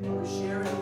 uh, are we sharing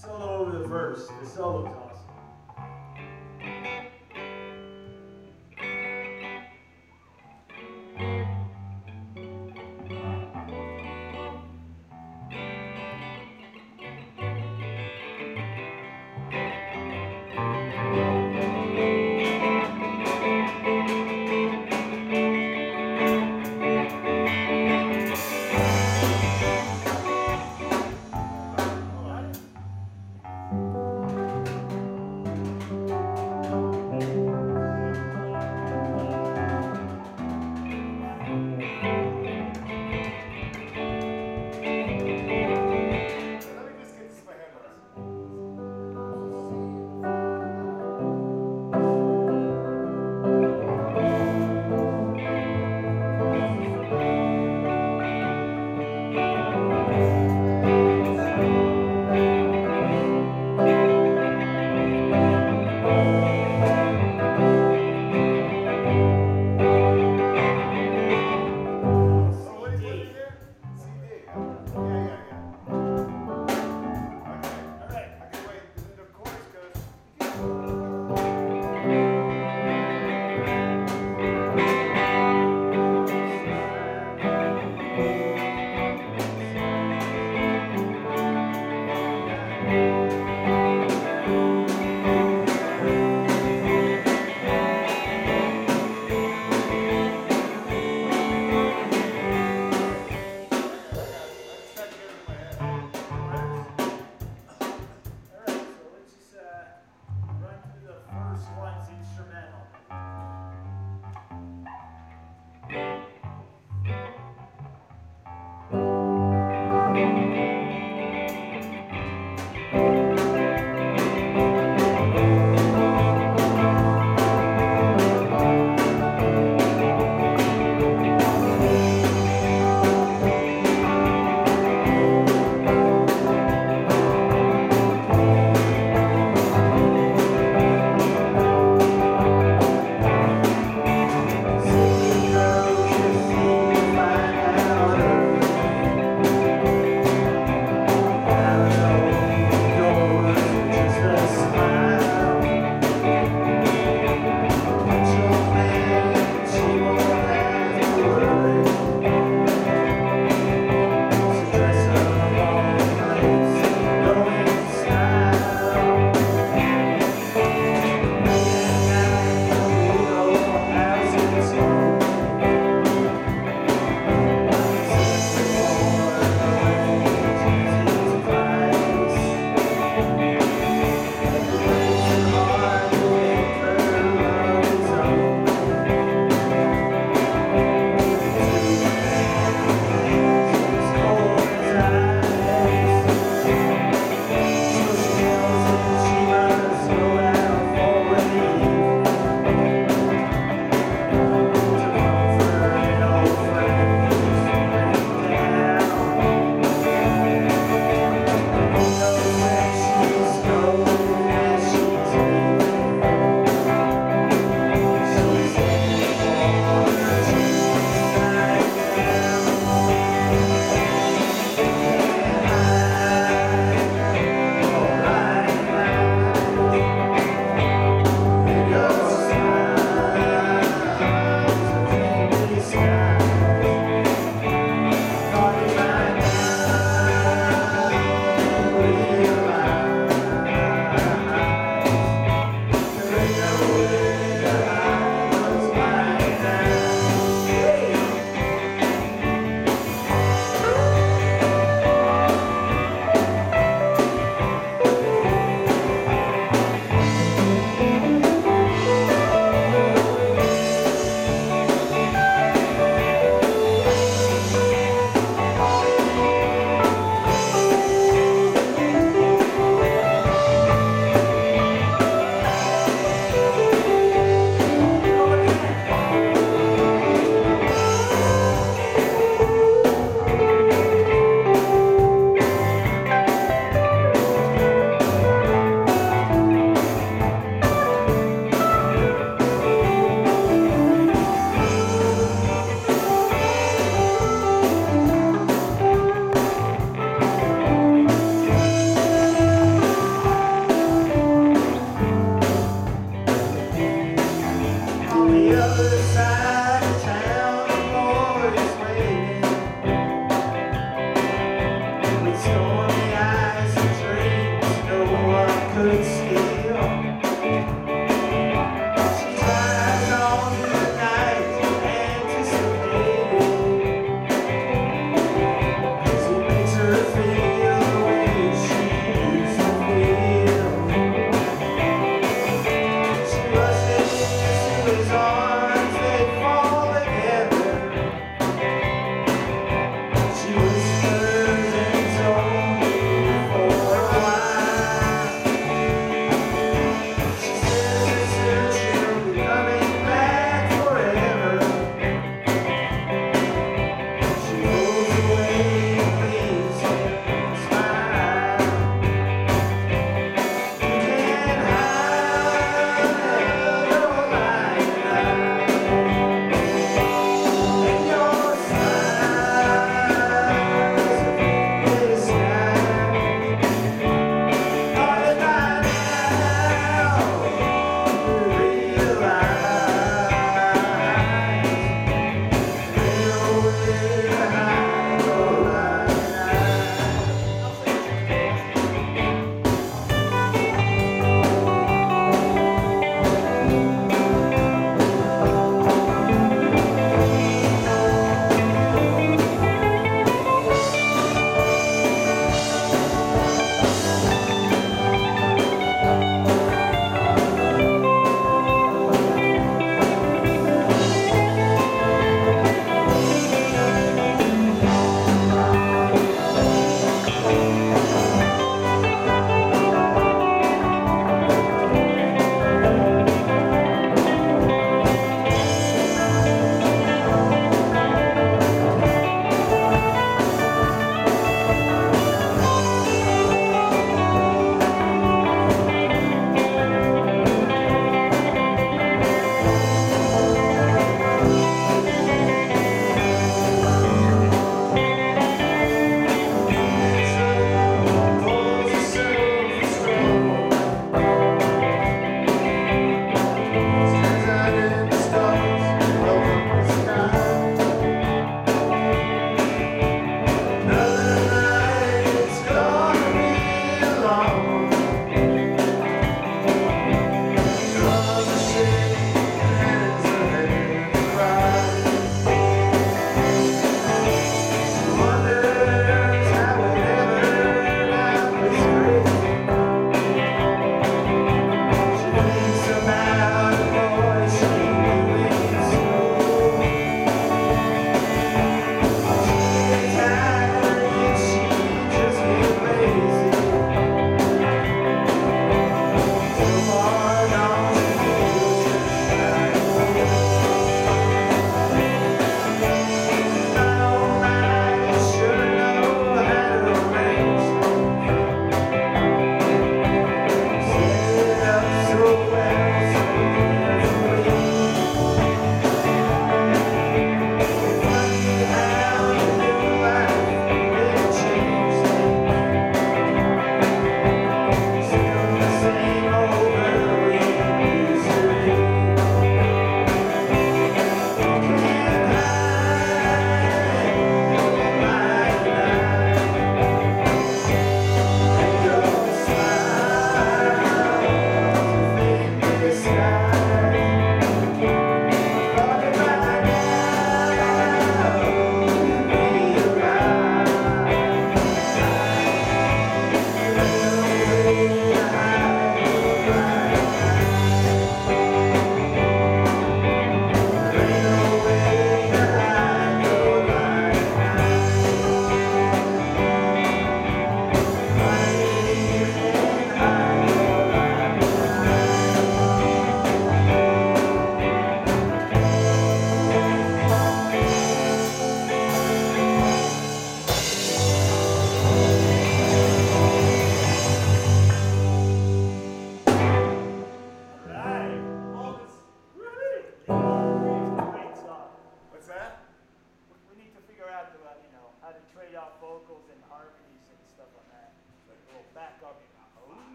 Solo over the verse. The solo's awesome.